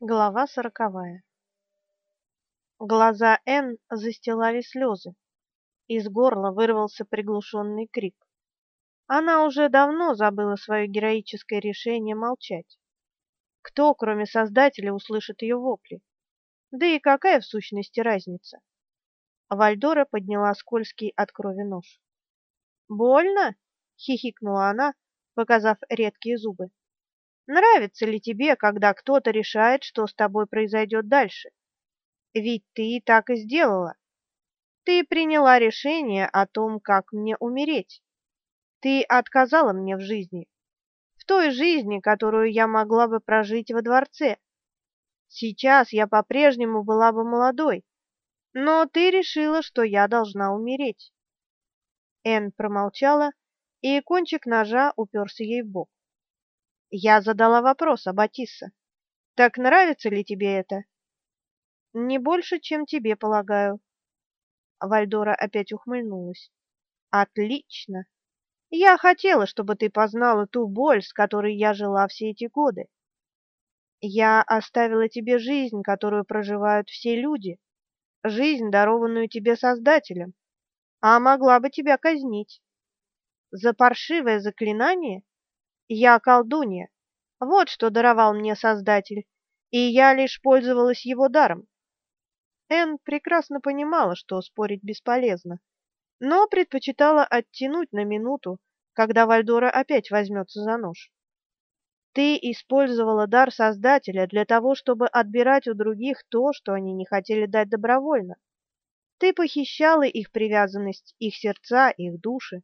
Глава сороковая. Глаза Н застилали слезы. Из горла вырвался приглушенный крик. Она уже давно забыла свое героическое решение молчать. Кто, кроме Создателя, услышит ее вопли? Да и какая в сущности разница? Вальдора подняла скользкий от крови нож. «Больно?» — хихикнула она, показав редкие зубы. Нравится ли тебе, когда кто-то решает, что с тобой произойдет дальше? Ведь ты так и сделала. Ты приняла решение о том, как мне умереть. Ты отказала мне в жизни. В той жизни, которую я могла бы прожить во дворце. Сейчас я по-прежнему была бы молодой, но ты решила, что я должна умереть. Эн промолчала, и кончик ножа уперся ей в бок. Я задала вопрос, Аббатисса. Так нравится ли тебе это? Не больше, чем тебе, полагаю. Вальдора опять ухмыльнулась. Отлично. Я хотела, чтобы ты познала ту боль, с которой я жила все эти годы. Я оставила тебе жизнь, которую проживают все люди, жизнь, дарованную тебе Создателем, а могла бы тебя казнить. За паршивое заклинание я колдунья. Вот что даровал мне Создатель, и я лишь пользовалась его даром. Энн прекрасно понимала, что спорить бесполезно, но предпочитала оттянуть на минуту, когда Вальдора опять возьмется за нож. Ты использовала дар Создателя для того, чтобы отбирать у других то, что они не хотели дать добровольно. Ты похищала их привязанность, их сердца, их души.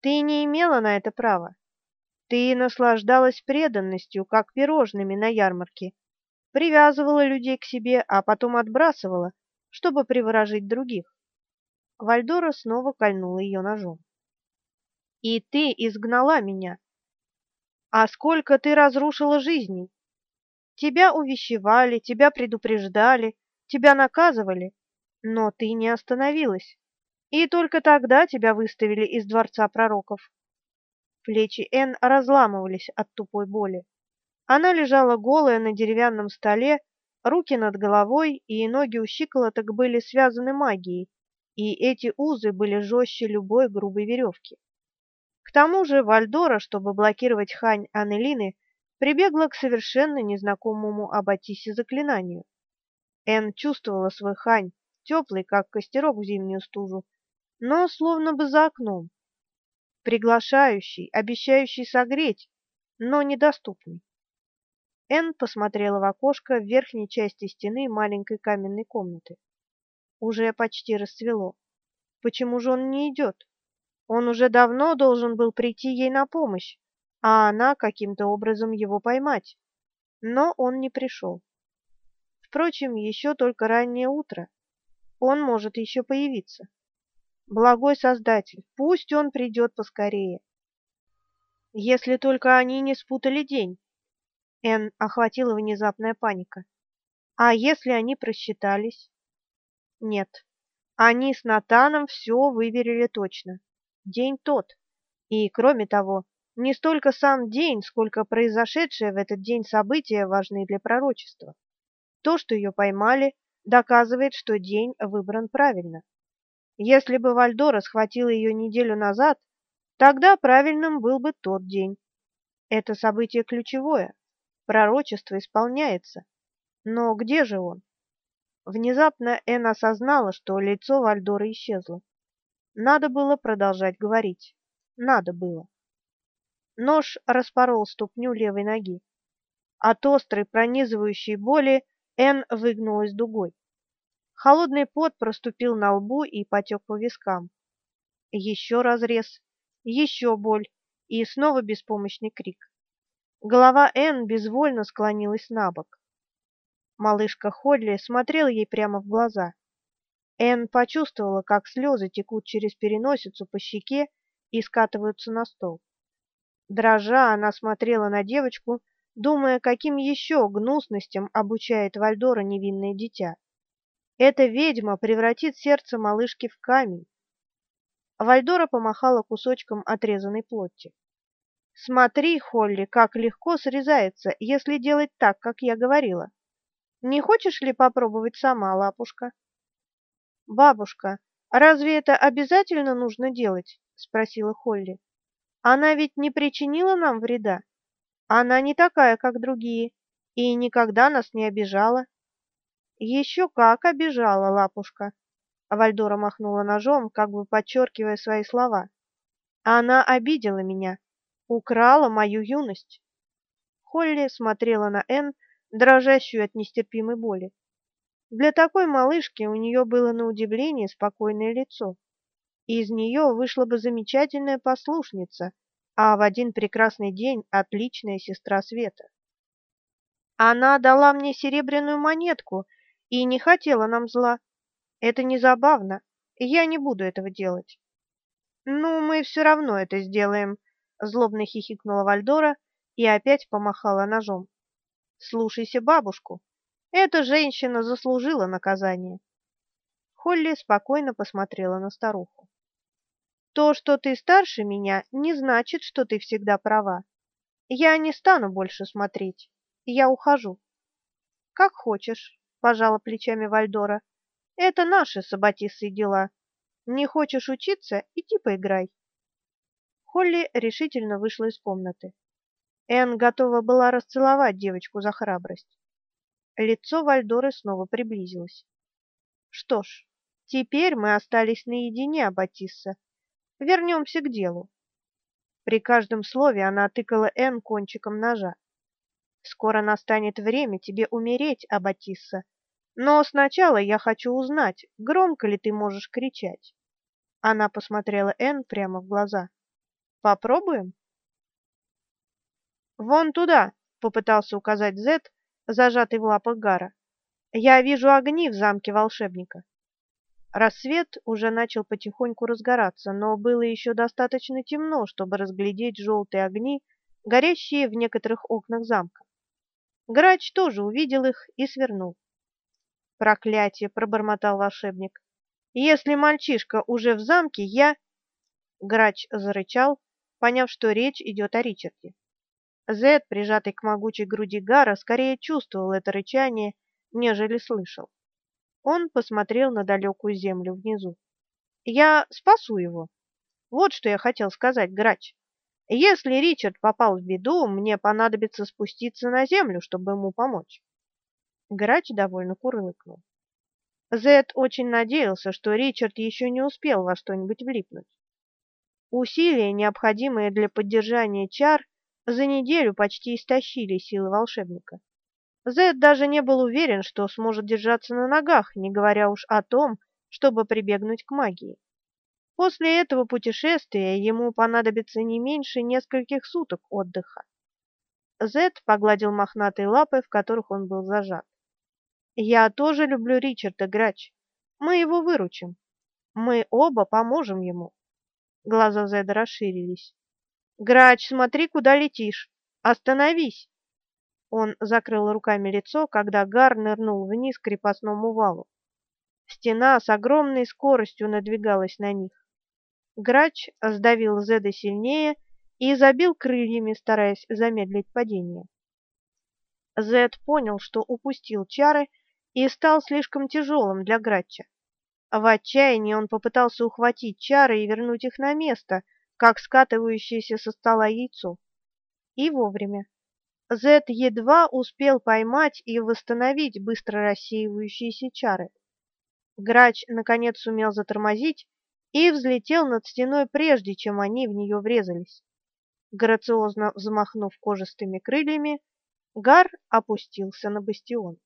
Ты не имела на это права. Ты наслаждалась преданностью, как пирожными на ярмарке, привязывала людей к себе, а потом отбрасывала, чтобы приворожить других. Вальдора снова кольнула ее ножом. И ты изгнала меня. А сколько ты разрушила жизней? Тебя увещевали, тебя предупреждали, тебя наказывали, но ты не остановилась. И только тогда тебя выставили из дворца пророков. Плечи Н разламывались от тупой боли. Она лежала голая на деревянном столе, руки над головой и ноги у щиколоток были связаны магией, и эти узы были жестче любой грубой веревки. К тому же Вальдора, чтобы блокировать хань Анелины, прибегла к совершенно незнакомому Аббатисе заклинанию. Эн чувствовала свой хань, теплый, как костерок в зимнюю стужу, но словно бы за окном приглашающий, обещающий согреть, но недоступный. Энн посмотрела в окошко в верхней части стены маленькой каменной комнаты. Уже почти расцвело. Почему же он не идет? Он уже давно должен был прийти ей на помощь, а она каким-то образом его поймать. Но он не пришел. Впрочем, еще только раннее утро. Он может еще появиться. Благой Создатель, пусть он придет поскорее. Если только они не спутали день. Эн охватила внезапная паника. А если они просчитались? Нет. Они с Натаном все выверили точно. День тот. И, кроме того, не столько сам день, сколько произошедшее в этот день события важны для пророчества. То, что ее поймали, доказывает, что день выбран правильно. Если бы Вальдора схватила ее неделю назад, тогда правильным был бы тот день. Это событие ключевое. Пророчество исполняется. Но где же он? Внезапно Эн осознала, что лицо Вальдора исчезло. Надо было продолжать говорить. Надо было. Нож распорол ступню левой ноги. От острой пронизывающей боли Эн выгнулась дугой. Холодный пот проступил на лбу и потек по вискам. Еще разрез, еще боль и снова беспомощный крик. Голова Энн безвольно склонилась на бок. Малышка Холли смотрела ей прямо в глаза. Энн почувствовала, как слезы текут через переносицу по щеке и скатываются на стол. Дрожа, она смотрела на девочку, думая, каким еще гнусностям обучает Вальдора невинное дитя. Эта ведьма превратит сердце малышки в камень. Вальдора помахала кусочком отрезанной плоти. Смотри, Холли, как легко срезается, если делать так, как я говорила. Не хочешь ли попробовать сама, лапушка? Бабушка, разве это обязательно нужно делать? спросила Холли. Она ведь не причинила нам вреда. Она не такая, как другие, и никогда нас не обижала. Еще как обижала, лапушка. Вальдора махнула ножом, как бы подчеркивая свои слова. Она обидела меня, украла мою юность. Холли смотрела на Энн, дрожащую от нестерпимой боли. Для такой малышки у нее было на удивление спокойное лицо. Из нее вышла бы замечательная послушница, а в один прекрасный день отличная сестра Света. Она дала мне серебряную монетку и не хотела нам зла. Это не забавно. Я не буду этого делать. Ну, мы все равно это сделаем, злобно хихикнула Вальдора и опять помахала ножом. Слушайся бабушку. Эта женщина заслужила наказание. Холли спокойно посмотрела на старуху. То, что ты старше меня, не значит, что ты всегда права. Я не стану больше смотреть. Я ухожу. Как хочешь, пожала плечами Вальдора. Это наши с Аббатиссой дела. Не хочешь учиться иди поиграй. Холли решительно вышла из комнаты. Энн готова была расцеловать девочку за храбрость. Лицо Вальдоры снова приблизилось. Что ж, теперь мы остались наедине, Аббатисса. Вернемся к делу. При каждом слове она тыкала Энн кончиком ножа. Скоро настанет время тебе умереть, Аббатисса. Но сначала я хочу узнать, громко ли ты можешь кричать. Она посмотрела Энн прямо в глаза. Попробуем? Вон туда, попытался указать Зет, зажатый в лапах Гара. Я вижу огни в замке волшебника. Рассвет уже начал потихоньку разгораться, но было еще достаточно темно, чтобы разглядеть желтые огни, горящие в некоторых окнах замка. Грач тоже увидел их и свернул. Проклятие, пробормотал волшебник. Если мальчишка уже в замке, я Грач зарычал, поняв, что речь идет о Ричарде. Зед, прижатый к могучей груди Гара, скорее чувствовал это рычание, нежели слышал. Он посмотрел на далекую землю внизу. Я спасу его. Вот что я хотел сказать, Грач. Если Ричард попал в беду, мне понадобится спуститься на землю, чтобы ему помочь. Грач довольно курлыкнул. Зед очень надеялся, что Ричард еще не успел во что-нибудь влипнуть. Усилия, необходимые для поддержания чар, за неделю почти истощили силы волшебника. Зед даже не был уверен, что сможет держаться на ногах, не говоря уж о том, чтобы прибегнуть к магии. После этого путешествия ему понадобится не меньше нескольких суток отдыха. Зед погладил мохнатые лапы, в которых он был зажат. Я тоже люблю Ричарда Грач. Мы его выручим. Мы оба поможем ему. Глаза Зеда расширились. Грач, смотри, куда летишь. Остановись. Он закрыл руками лицо, когда Гар нырнул вниз к крепостному валу. Стена с огромной скоростью надвигалась на них. Грач сдавил Зеда сильнее и забил крыльями, стараясь замедлить падение. Зед понял, что упустил чары и стал слишком тяжелым для Грача. В отчаянии он попытался ухватить чары и вернуть их на место, как скатывающееся со стола яйцо. И вовремя. Зет едва успел поймать и восстановить быстро рассеивающиеся чары. Грач наконец сумел затормозить и взлетел над стеной прежде, чем они в нее врезались. Грациозно взмахнув кожистыми крыльями, Гар опустился на бастион.